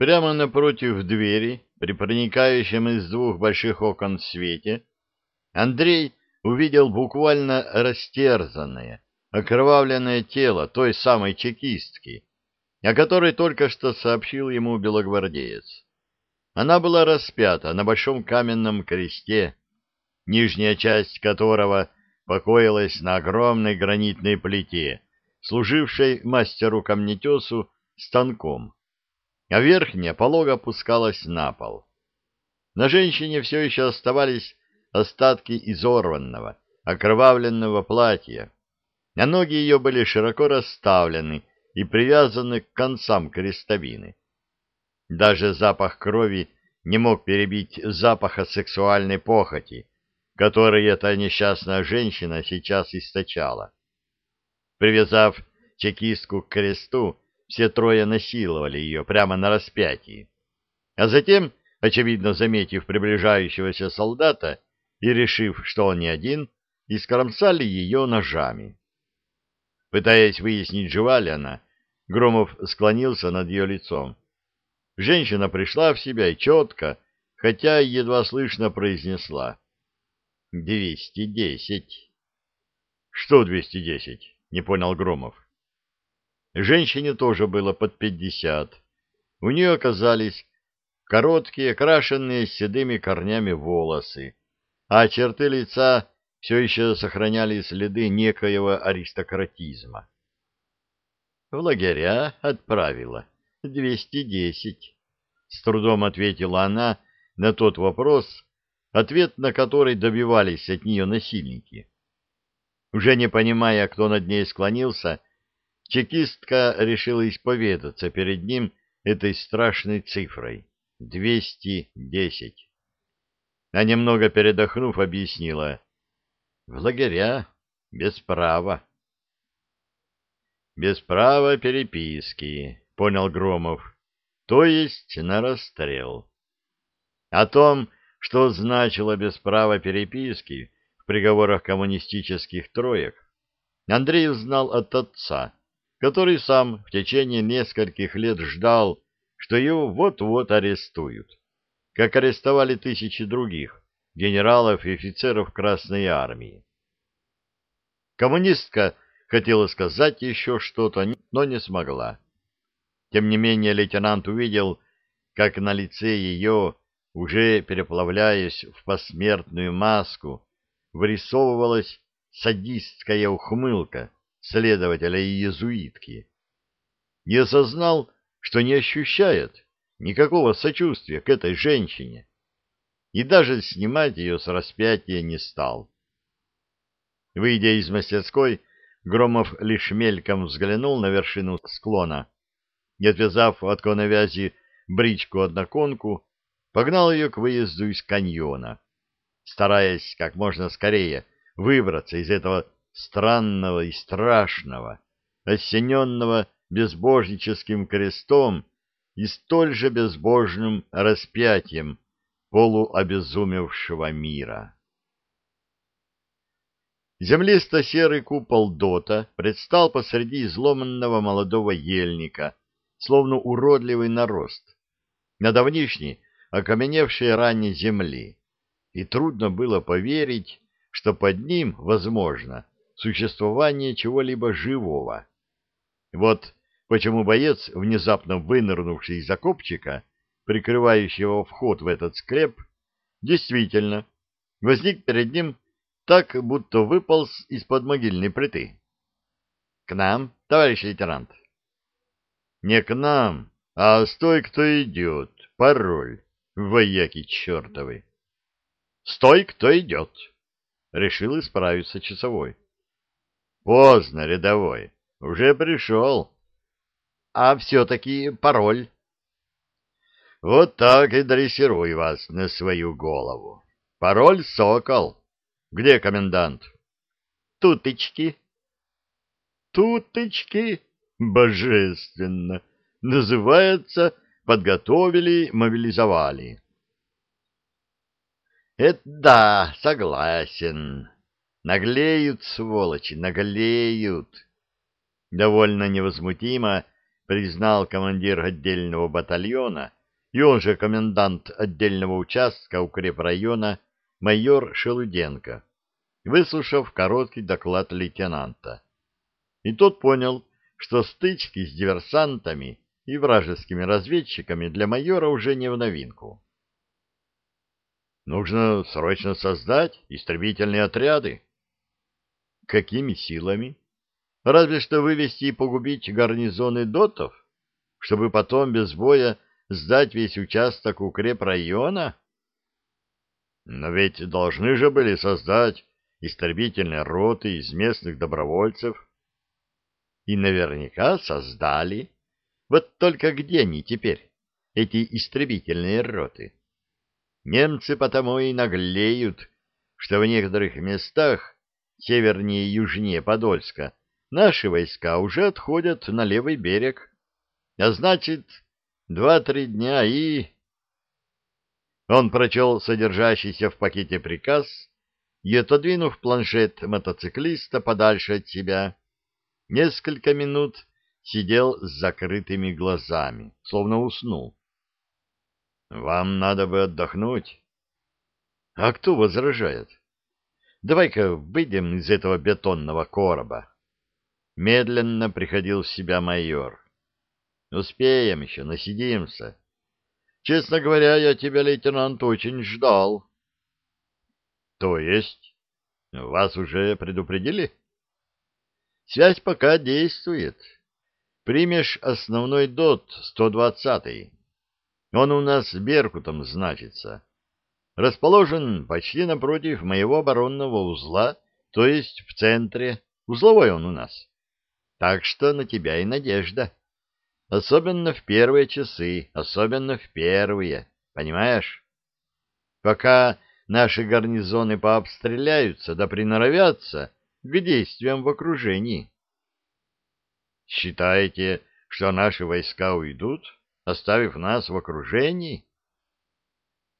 Прямо напротив двери, при проникающем из двух больших окон свете, Андрей увидел буквально растерзанное, окровавленное тело той самой чекистки, о которой только что сообщил ему белогвардеец. Она была распята на большом каменном кресте, нижняя часть которого покоилась на огромной гранитной плите, служившей мастеру-камнетесу станком, а верхняя полого опускалась на пол. На женщине все еще оставались остатки изорванного, окровавленного платья, а ноги ее были широко расставлены и привязаны к концам крестовины. Даже запах крови не мог перебить запаха сексуальной похоти, который эта несчастная женщина сейчас источала. Привязав чекистку к кресту, все трое насиловали ее прямо на распятии. А затем, очевидно заметив приближающегося солдата и решив, что он не один, искромсали ее ножами. Пытаясь выяснить, жива ли она, Громов склонился над ее лицом. Женщина пришла в себя и четко, хотя едва слышно произнесла. «Двести десять». «Что двести десять?» — не понял Громов. Женщине тоже было под пятьдесят. У нее оказались короткие, крашенные седыми корнями волосы, а черты лица все еще сохраняли следы некоего аристократизма. В лагеря отправила двести десять. С трудом ответила она на тот вопрос, ответ на который добивались от нее насильники. Уже не понимая, кто над ней склонился, чекистка решила исповедаться перед ним этой страшной цифрой — двести десять. А немного передохнув, объяснила — в лагеря без права. Без права переписки, понял Громов, то есть на расстрел. О том, что значило без права переписки в приговорах коммунистических троек, Андрей узнал от отца, который сам в течение нескольких лет ждал, что его вот-вот арестуют, как арестовали тысячи других генералов и офицеров Красной Армии. Коммунистка хотела сказать еще что-то, но не смогла. Тем не менее лейтенант увидел, как на лице ее уже переплавляясь в посмертную маску, вырисовывалась садистская ухмылка следователя и иезуитки. И осознал, что не ощущает никакого сочувствия к этой женщине, и даже снимать ее с распятия не стал. Выйдя из мастерской, Громов лишь мельком взглянул на вершину склона и, отвязав от коновязи бричку-одноконку, погнал ее к выезду из каньона, стараясь как можно скорее выбраться из этого странного и страшного, осененного безбожническим крестом и столь же безбожным распятием полуобезумевшего мира. Землисто-серый купол дота предстал посреди изломанного молодого ельника, словно уродливый нарост, на давнишней окаменевшей ранней земли, и трудно было поверить, что под ним, возможно, существование чего-либо живого. Вот почему боец, внезапно вынырнувший из окопчика, прикрывающего вход в этот склеп, действительно возник перед ним так, будто выполз из-под могильной плиты. — К нам, товарищ лейтенант. — Не к нам, а стой, кто идет. Пароль вояки чертовы. — Стой, кто идет! — решил исправиться часовой. — Поздно, рядовой, уже пришел. — А все-таки пароль. — Вот так и дрессируй вас на свою голову. Пароль «Сокол». Где комендант? — Туточки. — Туточки? Божественно! Называется подготовили, мобилизовали. Это да, согласен. Наглеют, сволочи, наглеют. Довольно невозмутимо признал командир отдельного батальона и он же комендант отдельного участка укрепрайона майор Шелуденко, выслушав короткий доклад лейтенанта. И тот понял, что стычки с диверсантами и вражескими разведчиками для майора уже не в новинку. Нужно срочно создать истребительные отряды. Какими силами? Разве что вывести и погубить гарнизоны дотов, чтобы потом без боя сдать весь участок укрепрайона? Но ведь должны же были создать истребительные роты из местных добровольцев. И наверняка создали. Вот только где они теперь, эти истребительные роты? Немцы потому и наглеют, что в некоторых местах, севернее и южнее Подольска, наши войска уже отходят на левый берег. А значит, два-три дня и... Он прочел содержащийся в пакете приказ и, отодвинув планшет мотоциклиста подальше от себя, несколько минут сидел с закрытыми глазами, словно уснул. «Вам надо бы отдохнуть». «А кто возражает?» «Давай-ка выйдем из этого бетонного короба». Медленно приходил в себя майор. «Успеем еще, насидимся. Честно говоря, я тебя, лейтенант, очень ждал». «То есть? Вас уже предупредили?» Связь пока действует. Примешь основной ДОТ 120. Он у нас Беркутом значится. Расположен почти напротив моего оборонного узла, то есть в центре. Узловой он у нас. Так что на тебя и надежда. Особенно в первые часы, особенно в первые, понимаешь? Пока наши гарнизоны пообстреляются да приноровятся, к действиям в окружении. Считаете, что наши войска уйдут, оставив нас в окружении?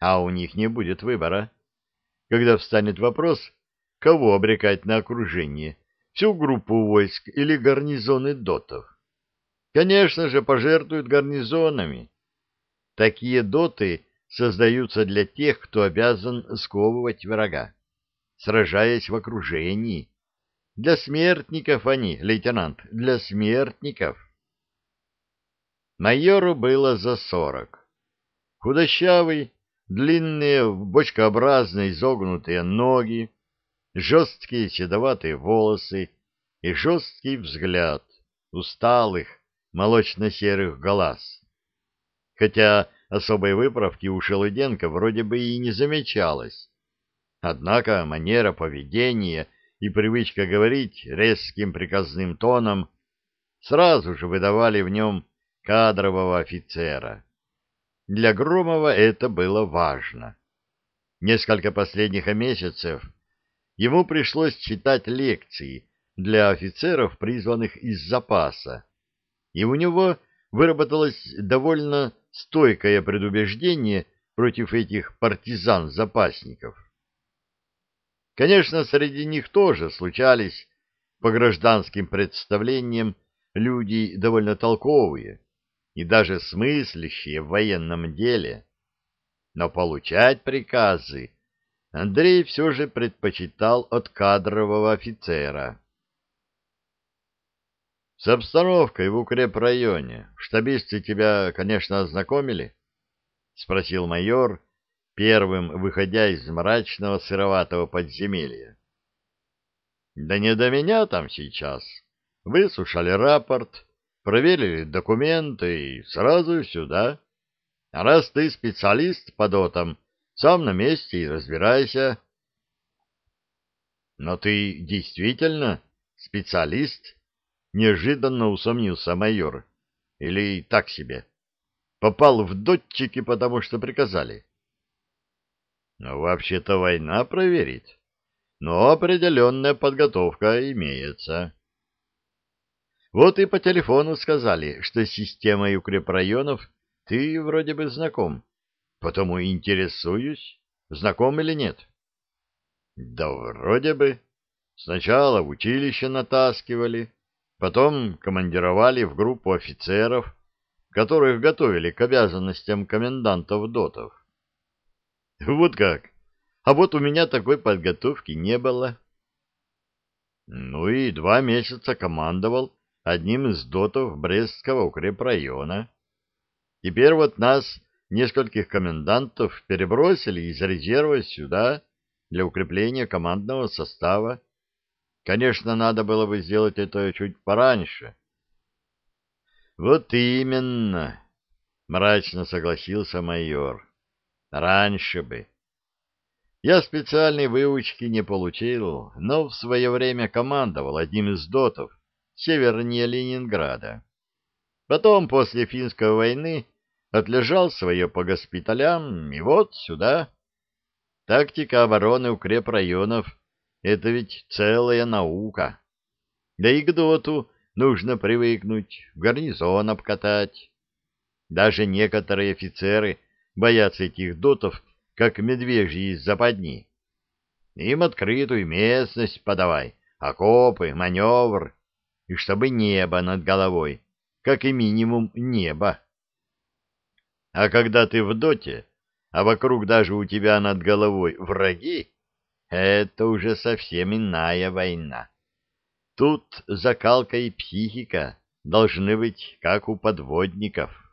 А у них не будет выбора. Когда встанет вопрос, кого обрекать на окружение, всю группу войск или гарнизоны дотов? Конечно же, пожертвуют гарнизонами. Такие доты создаются для тех, кто обязан сковывать врага, сражаясь в окружении, для смертников они, лейтенант, для смертников. Майору было за сорок. Худощавый, длинные, бочкообразные изогнутые ноги, жесткие седоватые волосы и жесткий взгляд усталых, молочно-серых глаз. Хотя особой выправки у Шелуденко вроде бы и не замечалось. Однако манера поведения — и привычка говорить резким приказным тоном сразу же выдавали в нем кадрового офицера. Для Громова это было важно. Несколько последних месяцев ему пришлось читать лекции для офицеров, призванных из запаса, и у него выработалось довольно стойкое предубеждение против этих партизан-запасников. Конечно, среди них тоже случались, по гражданским представлениям, люди довольно толковые и даже смыслящие в военном деле. Но получать приказы Андрей все же предпочитал от кадрового офицера. С обстановкой в укрепрайоне штабисты тебя, конечно, ознакомили? — спросил майор, первым выходя из мрачного сыроватого подземелья. Да не до меня там сейчас. Выслушали рапорт, проверили документы и сразу сюда. А раз ты специалист по дотам, сам на месте и разбирайся. Но ты действительно специалист? Неожиданно усомнился майор. Или так себе? Попал в дотчики, потому что приказали. — Вообще-то война проверит, но определенная подготовка имеется. Вот и по телефону сказали, что с системой укрепрайонов ты вроде бы знаком, потому интересуюсь, знаком или нет. Да вроде бы. Сначала в училище натаскивали, Потом командировали в группу офицеров, которых готовили к обязанностям комендантов дотов. Вот как? А вот у меня такой подготовки не было. Ну и два месяца командовал одним из дотов Брестского укрепрайона. Теперь вот нас, нескольких комендантов, перебросили из резерва сюда для укрепления командного состава. Конечно, надо было бы сделать это чуть пораньше. Вот именно, мрачно согласился майор. Раньше бы. Я специальной выучки не получил, но в свое время командовал одним из дотов севернее Ленинграда. Потом, после финской войны, отлежал свое по госпиталям, и вот сюда. Тактика обороны укрепрайонов — это ведь целая наука. Да и к доту нужно привыкнуть, гарнизон обкатать. Даже некоторые офицеры боятся этих дотов как медвежьи из западни. Им открытую местность подавай, окопы, маневр, и чтобы небо над головой, как и минимум небо. А когда ты в доте, а вокруг даже у тебя над головой враги, это уже совсем иная война. Тут закалка и психика должны быть как у подводников.